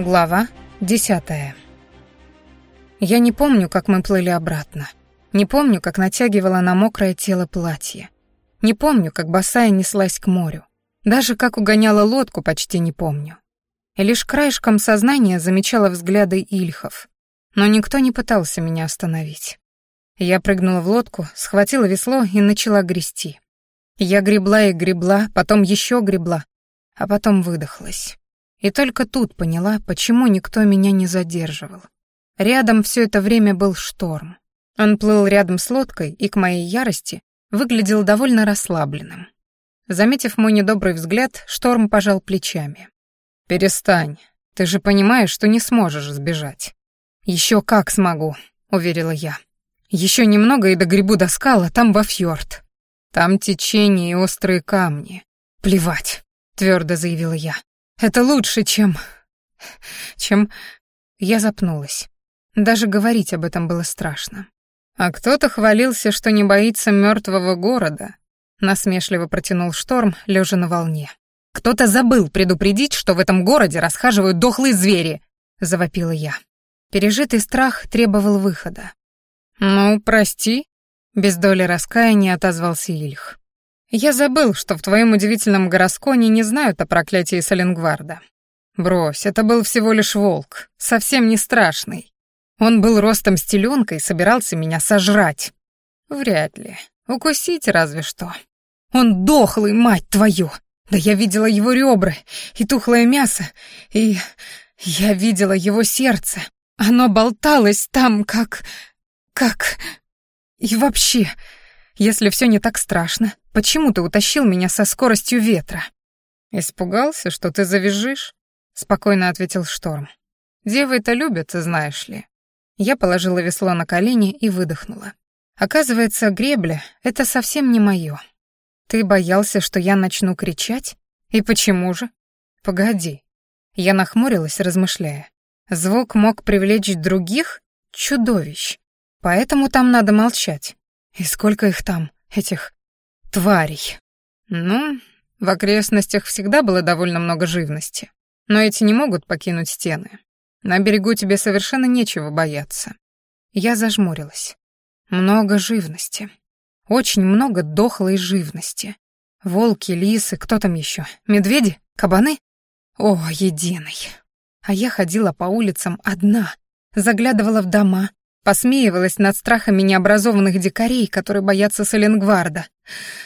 Глава десятая. Я не помню, как мы плыли обратно. Не помню, как натягивала на мокрое тело платье. Не помню, как босая неслась к морю. Даже как угоняла лодку, почти не помню. И лишь краешком сознания замечала взгляды Ильхов. Но никто не пытался меня остановить. Я прыгнула в лодку, схватила весло и начала грести. Я гребла и гребла, потом еще гребла, а потом выдохлась. И только тут поняла, почему никто меня не задерживал. Рядом все это время был шторм. Он плыл рядом с лодкой и, к моей ярости, выглядел довольно расслабленным. Заметив мой недобрый взгляд, шторм пожал плечами. «Перестань. Ты же понимаешь, что не сможешь сбежать». «Еще как смогу», — уверила я. «Еще немного и догребу до скала, там во фьорд. Там течение и острые камни. Плевать», — твердо заявила я. Это лучше, чем... чем... Я запнулась. Даже говорить об этом было страшно. А кто-то хвалился, что не боится мертвого города. Насмешливо протянул шторм, лежа на волне. Кто-то забыл предупредить, что в этом городе расхаживают дохлые звери, завопила я. Пережитый страх требовал выхода. Ну, прости, без доли раскаяния отозвался Ильх. Я забыл, что в твоем удивительном горосконе не знают о проклятии Саленгварда. Брось, это был всего лишь волк, совсем не страшный. Он был ростом с и собирался меня сожрать. Вряд ли. Укусить разве что. Он дохлый, мать твою! Да я видела его ребра и тухлое мясо, и... Я видела его сердце. Оно болталось там, как... как... И вообще, если все не так страшно, почему ты утащил меня со скоростью ветра?» «Испугался, что ты завяжешь?» — спокойно ответил Шторм. «Девы это любят, знаешь ли». Я положила весло на колени и выдохнула. Оказывается, гребля — это совсем не мое. Ты боялся, что я начну кричать? И почему же? Погоди. Я нахмурилась, размышляя. Звук мог привлечь других чудовищ, поэтому там надо молчать. И сколько их там, этих тварей? Ну, в окрестностях всегда было довольно много живности. Но эти не могут покинуть стены. На берегу тебе совершенно нечего бояться. Я зажмурилась. Много живности. Очень много дохлой живности. Волки, лисы, кто там еще? Медведи? Кабаны? О, единый. А я ходила по улицам одна, заглядывала в дома, Посмеивалась над страхами необразованных дикарей, которые боятся Соленгварда.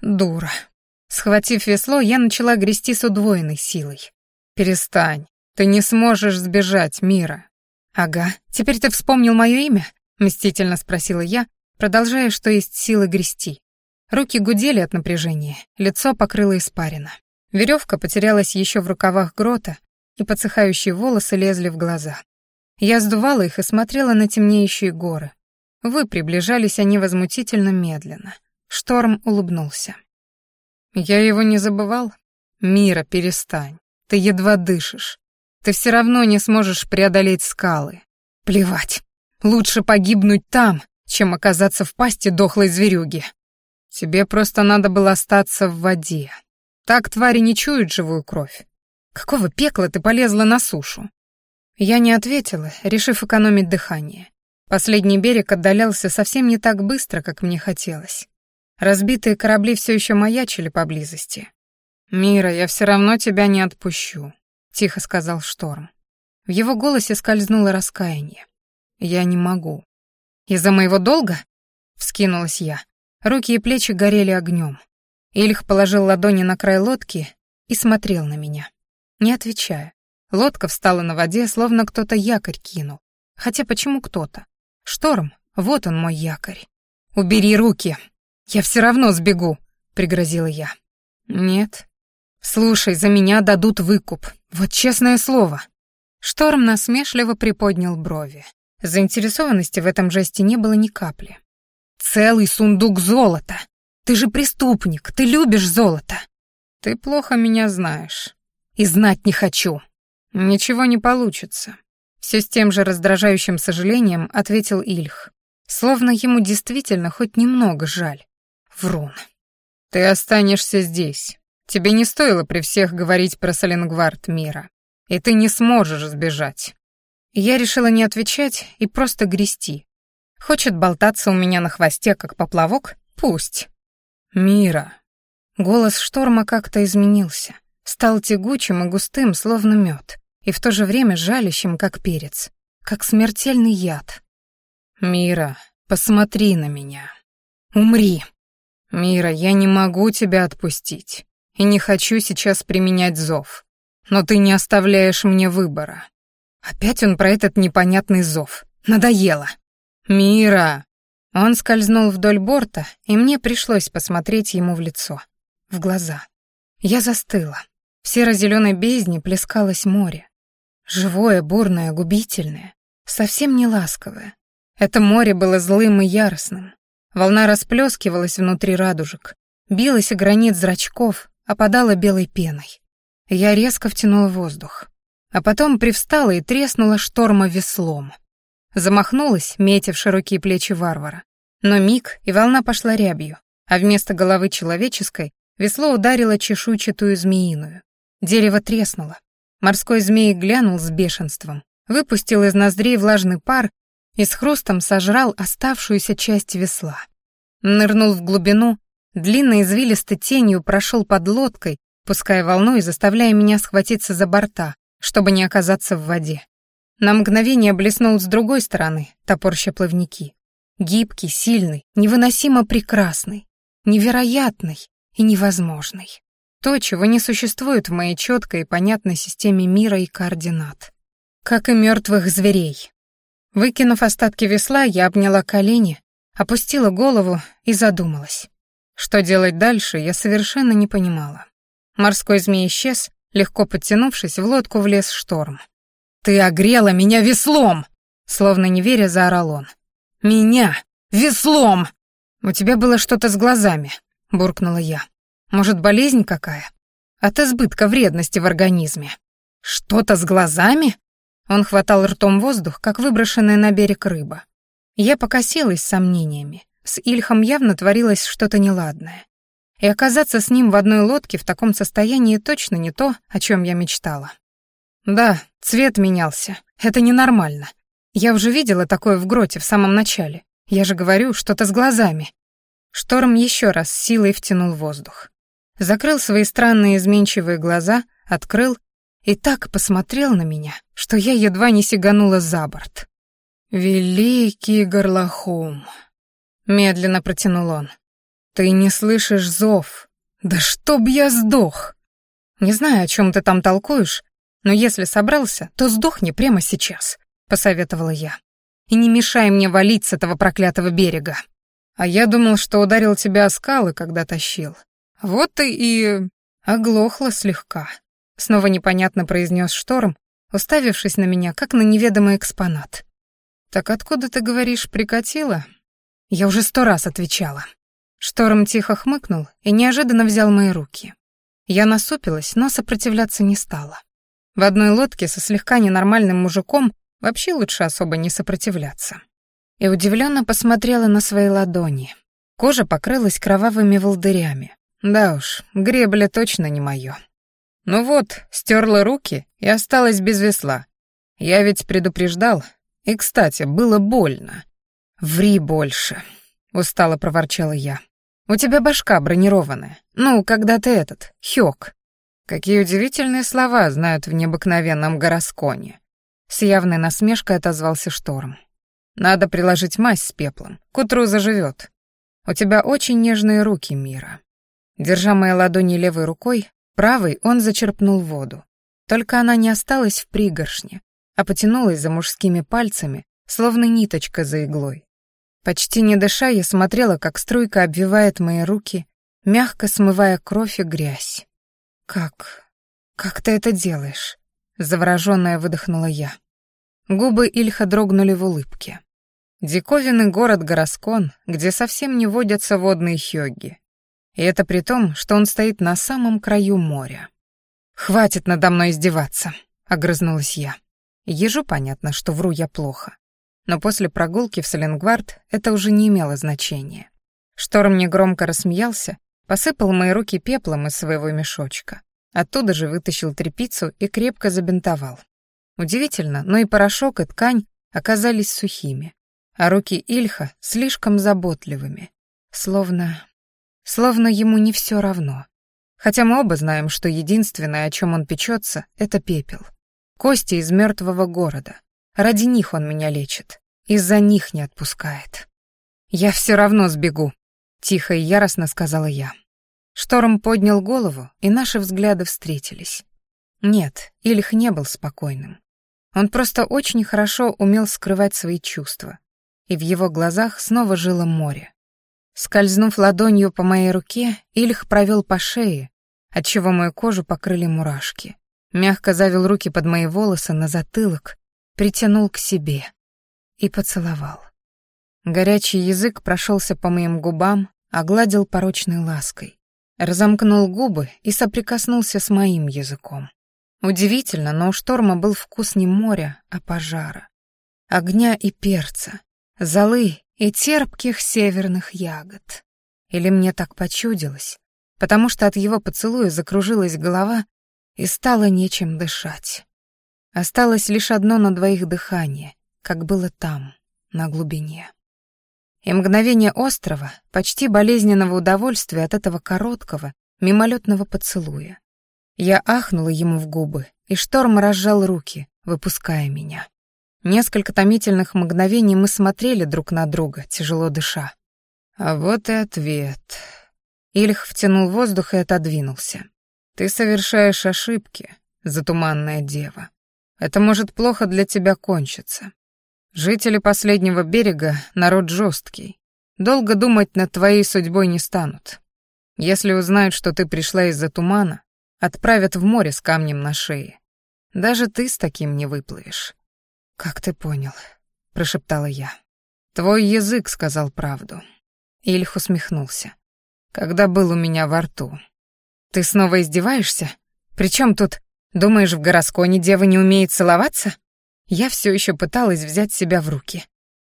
Дура. Схватив весло, я начала грести с удвоенной силой. «Перестань. Ты не сможешь сбежать, Мира». «Ага. Теперь ты вспомнил мое имя?» — мстительно спросила я, продолжая, что есть силы грести. Руки гудели от напряжения, лицо покрыло испарина. Веревка потерялась еще в рукавах грота, и подсыхающие волосы лезли в глаза. Я сдувала их и смотрела на темнеющие горы. Вы приближались они возмутительно медленно. Шторм улыбнулся. «Я его не забывал? Мира, перестань. Ты едва дышишь. Ты все равно не сможешь преодолеть скалы. Плевать. Лучше погибнуть там, чем оказаться в пасти дохлой зверюги. Тебе просто надо было остаться в воде. Так твари не чуют живую кровь. Какого пекла ты полезла на сушу? Я не ответила, решив экономить дыхание. Последний берег отдалялся совсем не так быстро, как мне хотелось. Разбитые корабли все еще маячили поблизости. «Мира, я все равно тебя не отпущу», — тихо сказал Шторм. В его голосе скользнуло раскаяние. «Я не могу». «Из-за моего долга?» — вскинулась я. Руки и плечи горели огнем. Ильх положил ладони на край лодки и смотрел на меня, не отвечая. Лодка встала на воде, словно кто-то якорь кинул. Хотя почему кто-то? Шторм, вот он мой якорь. «Убери руки! Я все равно сбегу!» — пригрозила я. «Нет. Слушай, за меня дадут выкуп. Вот честное слово». Шторм насмешливо приподнял брови. Заинтересованности в этом жесте не было ни капли. «Целый сундук золота! Ты же преступник, ты любишь золото!» «Ты плохо меня знаешь. И знать не хочу!» «Ничего не получится», — все с тем же раздражающим сожалением ответил Ильх. Словно ему действительно хоть немного жаль. Врун. «Ты останешься здесь. Тебе не стоило при всех говорить про Соленгвард мира. и ты не сможешь сбежать. Я решила не отвечать и просто грести. Хочет болтаться у меня на хвосте, как поплавок? Пусть. Мира. Голос шторма как-то изменился. Стал тягучим и густым, словно мед, и в то же время жалящим, как перец, как смертельный яд. Мира, посмотри на меня. Умри. Мира, я не могу тебя отпустить и не хочу сейчас применять зов. Но ты не оставляешь мне выбора. Опять он про этот непонятный зов. Надоело. Мира. Он скользнул вдоль борта, и мне пришлось посмотреть ему в лицо, в глаза. Я застыла. В серо-зеленой бездне плескалось море. Живое, бурное, губительное, совсем не ласковое. Это море было злым и яростным. Волна расплескивалась внутри радужек, билась о гранит зрачков, опадала белой пеной. Я резко втянула воздух, а потом привстала и треснула шторма веслом. Замахнулась, метя в широкие плечи варвара. Но миг, и волна пошла рябью, а вместо головы человеческой весло ударило чешуйчатую змеиную. Дерево треснуло. Морской змей глянул с бешенством, выпустил из ноздрей влажный пар и с хрустом сожрал оставшуюся часть весла. Нырнул в глубину длинной извилистой тенью прошел под лодкой, пуская волну и заставляя меня схватиться за борта, чтобы не оказаться в воде. На мгновение блеснул с другой стороны, топорща плавники. Гибкий, сильный, невыносимо прекрасный, невероятный и невозможный. То, чего не существует в моей четкой и понятной системе мира и координат. Как и мертвых зверей. Выкинув остатки весла, я обняла колени, опустила голову и задумалась. Что делать дальше, я совершенно не понимала. Морской змей исчез, легко подтянувшись, в лодку влез шторм. «Ты огрела меня веслом!» Словно не веря, заорал он. «Меня! Веслом!» «У тебя было что-то с глазами», — буркнула я. «Может, болезнь какая? От избытка вредности в организме». «Что-то с глазами?» Он хватал ртом воздух, как выброшенная на берег рыба. Я покосилась с сомнениями. С Ильхом явно творилось что-то неладное. И оказаться с ним в одной лодке в таком состоянии точно не то, о чем я мечтала. Да, цвет менялся. Это ненормально. Я уже видела такое в гроте в самом начале. Я же говорю, что-то с глазами. Шторм еще раз силой втянул воздух. Закрыл свои странные изменчивые глаза, открыл и так посмотрел на меня, что я едва не сиганула за борт. «Великий горлохум!» Медленно протянул он. «Ты не слышишь зов. Да чтоб я сдох!» «Не знаю, о чем ты там толкуешь, но если собрался, то сдохни прямо сейчас», — посоветовала я. «И не мешай мне валить с этого проклятого берега. А я думал, что ударил тебя о скалы, когда тащил. Вот ты и... оглохла слегка», — снова непонятно произнес шторм, уставившись на меня, как на неведомый экспонат. «Так откуда ты говоришь, прикатила?» Я уже сто раз отвечала. Шторм тихо хмыкнул и неожиданно взял мои руки. Я насупилась, но сопротивляться не стала. В одной лодке со слегка ненормальным мужиком вообще лучше особо не сопротивляться. И удивленно посмотрела на свои ладони. Кожа покрылась кровавыми волдырями. Да уж, гребля точно не моё. Ну вот, стерла руки и осталась без весла. Я ведь предупреждал. И, кстати, было больно. «Ври больше», — устало проворчала я. «У тебя башка бронированная. Ну, когда ты этот, Хёк». Какие удивительные слова знают в необыкновенном горосконе. С явной насмешкой отозвался Шторм. Надо приложить мазь с пеплом. К утру заживет. У тебя очень нежные руки, Мира. Держа мои ладони левой рукой, правой он зачерпнул воду. Только она не осталась в пригоршне, а потянулась за мужскими пальцами, словно ниточка за иглой. Почти не дыша, я смотрела, как струйка обвивает мои руки, мягко смывая кровь и грязь. «Как? Как ты это делаешь?» — заворожённая выдохнула я. Губы Ильха дрогнули в улыбке. Диковинный город Гороскон, где совсем не водятся водные хёги. И это при том, что он стоит на самом краю моря. «Хватит надо мной издеваться», — огрызнулась я. Ежу понятно, что вру я плохо но после прогулки в Саленгвард это уже не имело значения. Шторм негромко рассмеялся, посыпал мои руки пеплом из своего мешочка, Оттуда же вытащил тряпицу и крепко забинтовал. Удивительно, но и порошок, и ткань оказались сухими, а руки Ильха слишком заботливыми, словно... словно ему не все равно. Хотя мы оба знаем, что единственное, о чем он печется, это пепел. Кости из мертвого города. Ради них он меня лечит. Из-за них не отпускает. «Я все равно сбегу», — тихо и яростно сказала я. Шторм поднял голову, и наши взгляды встретились. Нет, Ильх не был спокойным. Он просто очень хорошо умел скрывать свои чувства. И в его глазах снова жило море. Скользнув ладонью по моей руке, Ильх провел по шее, отчего мою кожу покрыли мурашки. Мягко завел руки под мои волосы на затылок, притянул к себе и поцеловал. Горячий язык прошелся по моим губам, огладил порочной лаской, разомкнул губы и соприкоснулся с моим языком. Удивительно, но у шторма был вкус не моря, а пожара. Огня и перца, золы и терпких северных ягод. Или мне так почудилось, потому что от его поцелуя закружилась голова и стало нечем дышать. Осталось лишь одно на двоих дыхание, как было там, на глубине. И мгновение острова, почти болезненного удовольствия от этого короткого, мимолетного поцелуя. Я ахнула ему в губы, и шторм разжал руки, выпуская меня. Несколько томительных мгновений мы смотрели друг на друга, тяжело дыша. А вот и ответ. Ильх втянул воздух и отодвинулся. Ты совершаешь ошибки, затуманная дева. Это может плохо для тебя кончиться. Жители последнего берега — народ жесткий. Долго думать над твоей судьбой не станут. Если узнают, что ты пришла из-за тумана, Отправят в море с камнем на шее. Даже ты с таким не выплывешь. Как ты понял? прошептала я. Твой язык сказал правду. Ильх усмехнулся. Когда был у меня во рту. Ты снова издеваешься? Причем тут, думаешь, в Горосконе дева не умеет целоваться? Я все еще пыталась взять себя в руки.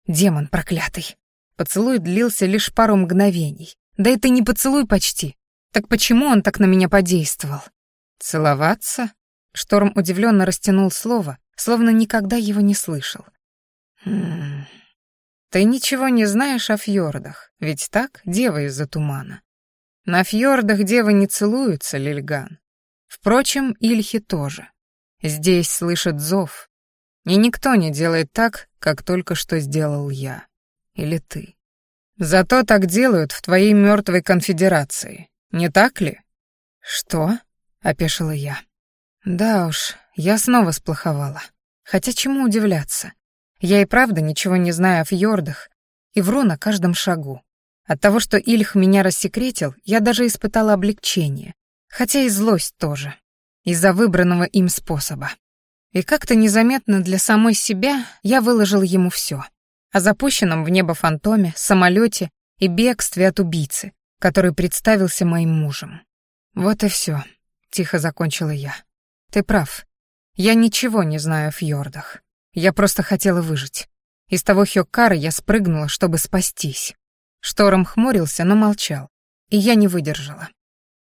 Демон проклятый. Поцелуй длился лишь пару мгновений. Да это не поцелуй почти. Так почему он так на меня подействовал? «Целоваться?» Шторм удивленно растянул слово, словно никогда его не слышал. «Хм... Ты ничего не знаешь о фьордах, ведь так, дева из-за тумана. На фьордах девы не целуются, Лильган. Впрочем, Ильхи тоже. Здесь слышит зов, и никто не делает так, как только что сделал я. Или ты. Зато так делают в твоей мертвой конфедерации, не так ли? Что? опешила я. Да уж, я снова сплоховала. Хотя чему удивляться? Я и правда ничего не знаю о фьордах и вру на каждом шагу. От того, что Ильх меня рассекретил, я даже испытала облегчение, хотя и злость тоже, из-за выбранного им способа. И как-то незаметно для самой себя я выложил ему все: О запущенном в небо фантоме, самолете и бегстве от убийцы, который представился моим мужем. Вот и все тихо закончила я. Ты прав. Я ничего не знаю о фьордах. Я просто хотела выжить. Из того Хёккара я спрыгнула, чтобы спастись. Шторм хмурился, но молчал. И я не выдержала.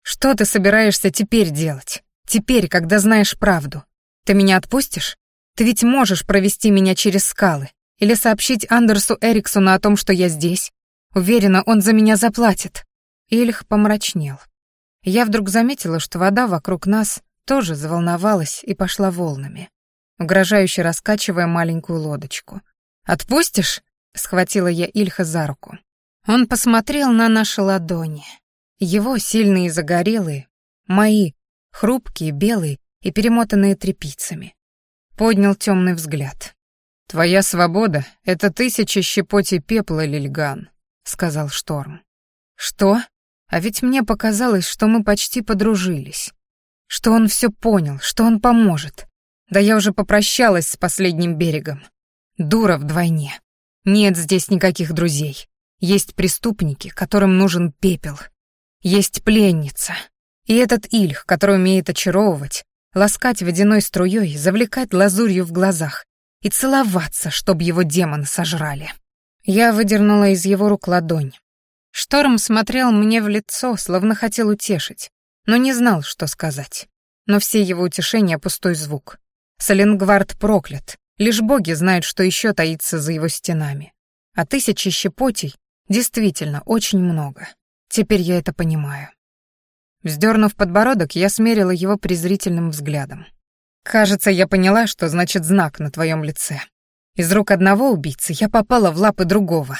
Что ты собираешься теперь делать? Теперь, когда знаешь правду. Ты меня отпустишь? Ты ведь можешь провести меня через скалы или сообщить Андерсу Эриксону о том, что я здесь. Уверена, он за меня заплатит. Ильх помрачнел. Я вдруг заметила, что вода вокруг нас тоже заволновалась и пошла волнами, угрожающе раскачивая маленькую лодочку. «Отпустишь?» — схватила я Ильха за руку. Он посмотрел на наши ладони. Его сильные загорелые, мои, хрупкие, белые и перемотанные тряпицами. Поднял темный взгляд. «Твоя свобода — это тысяча щепотей пепла, Лильган», — сказал Шторм. «Что?» А ведь мне показалось, что мы почти подружились. Что он все понял, что он поможет. Да я уже попрощалась с последним берегом. Дура вдвойне. Нет здесь никаких друзей. Есть преступники, которым нужен пепел. Есть пленница. И этот Ильх, который умеет очаровывать, ласкать водяной струей, завлекать лазурью в глазах и целоваться, чтобы его демоны сожрали. Я выдернула из его рук ладонь, Шторм смотрел мне в лицо, словно хотел утешить, но не знал, что сказать. но все его утешения — пустой звук. Соленгвард проклят, лишь боги знают, что еще таится за его стенами. А тысячи щепотей действительно очень много. Теперь я это понимаю. Вздернув подбородок, я смерила его презрительным взглядом. «Кажется, я поняла, что значит знак на твоем лице. Из рук одного убийцы я попала в лапы другого».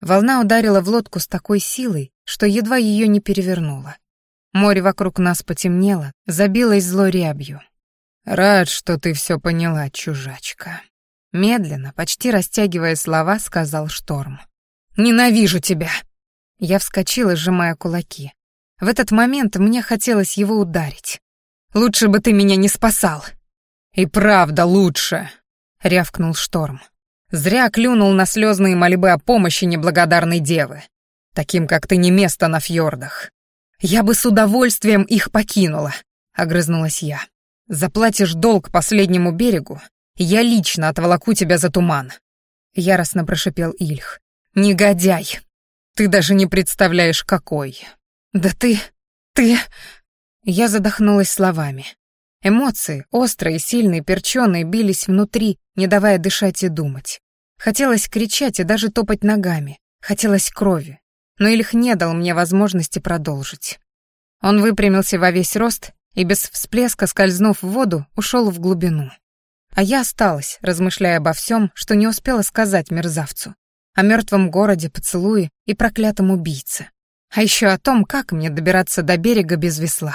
Волна ударила в лодку с такой силой, что едва ее не перевернула. Море вокруг нас потемнело, забилось злой рябью. «Рад, что ты все поняла, чужачка». Медленно, почти растягивая слова, сказал Шторм. «Ненавижу тебя!» Я вскочила, сжимая кулаки. В этот момент мне хотелось его ударить. «Лучше бы ты меня не спасал!» «И правда лучше!» — рявкнул Шторм. «Зря клюнул на слезные мольбы о помощи неблагодарной девы. Таким, как ты, не место на фьордах. Я бы с удовольствием их покинула», — огрызнулась я. «Заплатишь долг последнему берегу, я лично отволоку тебя за туман», — яростно прошипел Ильх. «Негодяй! Ты даже не представляешь, какой!» «Да ты... ты...» Я задохнулась словами. Эмоции, острые, сильные, перченые, бились внутри, не давая дышать и думать. Хотелось кричать и даже топать ногами. Хотелось крови. Но Ильх не дал мне возможности продолжить. Он выпрямился во весь рост и без всплеска, скользнув в воду, ушел в глубину. А я осталась, размышляя обо всем, что не успела сказать мерзавцу. О мертвом городе, поцелуе и проклятом убийце. А еще о том, как мне добираться до берега без весла.